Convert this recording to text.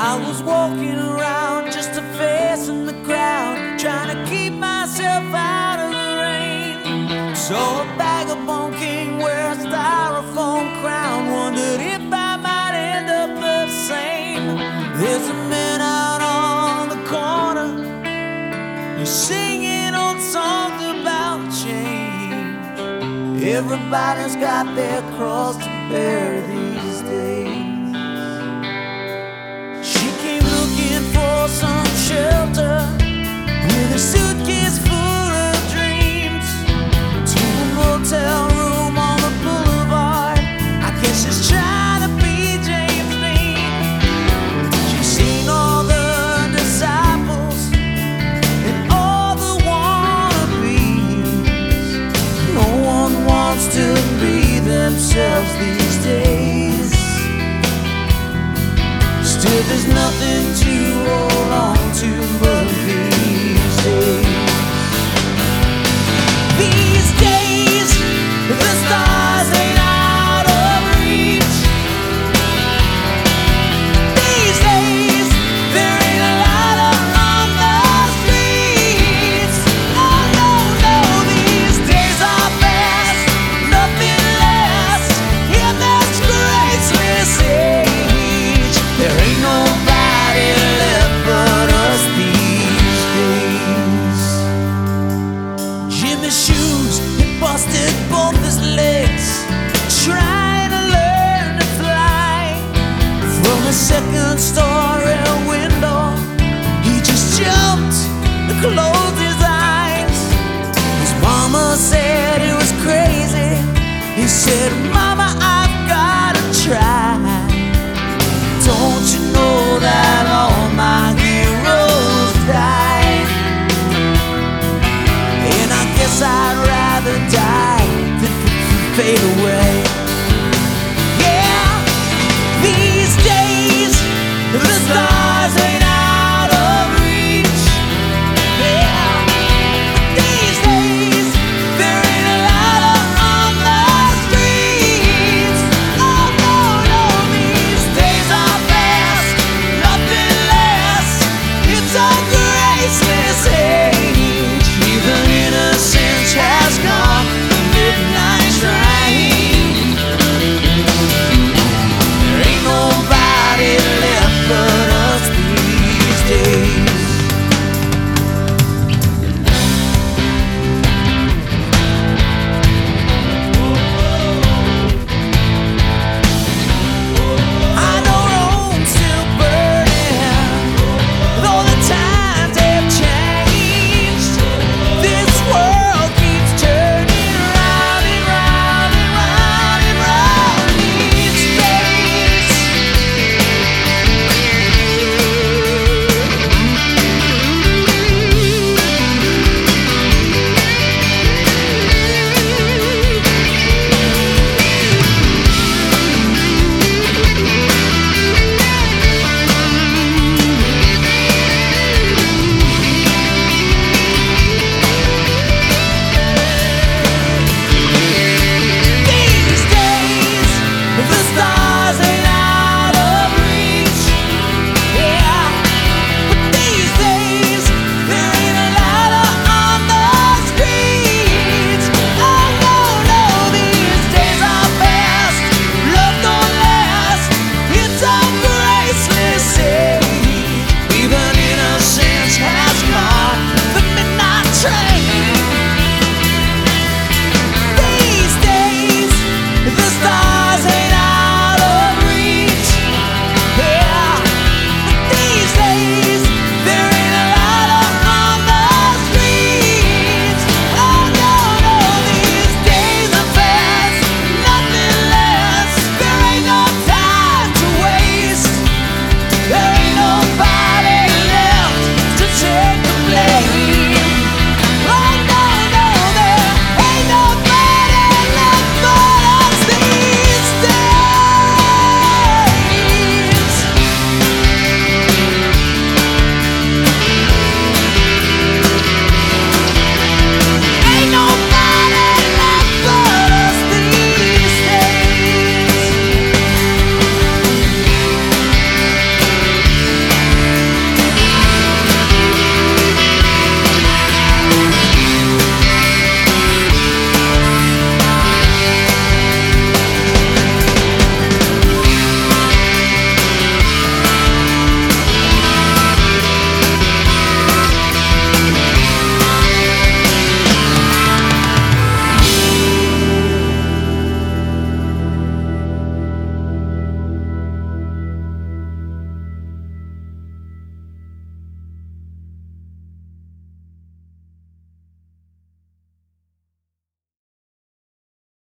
I was walking around just a face in the crowd, trying to keep myself out of the rain. Saw a vagabond king wear a styrofoam crown, wondered if I might end up the same. There's a man out on the corner, he's singing old songs about change. Everybody's got their cross to bear these days. To be themselves these days. Still, there's nothing to hold on to but Jimmy's shoes had busted both his legs, trying to learn to fly. From a second story window, he just jumped and closed his eyes. His mama said it was crazy. He said, soy there ain't no